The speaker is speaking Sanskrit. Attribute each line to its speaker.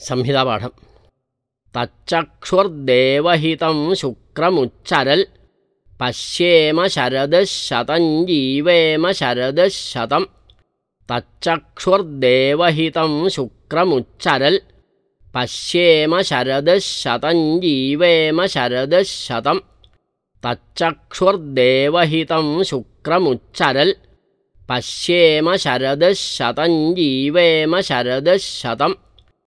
Speaker 1: संहितापाठम् तच्चक्षुर्देवहितं शुक्रमुच्चरल् पश्येम शरदशतंजीवेम शरदशतं तच्चक्षुर्देवहितं शुक्रमुच्चरल् पश्येम शरदशतंजीवेम शरदशतं तच्चक्षुर्देवहितं शुक्रमुच्चरल् पश्येम शरदशतञ्जीवेम शरदशतम्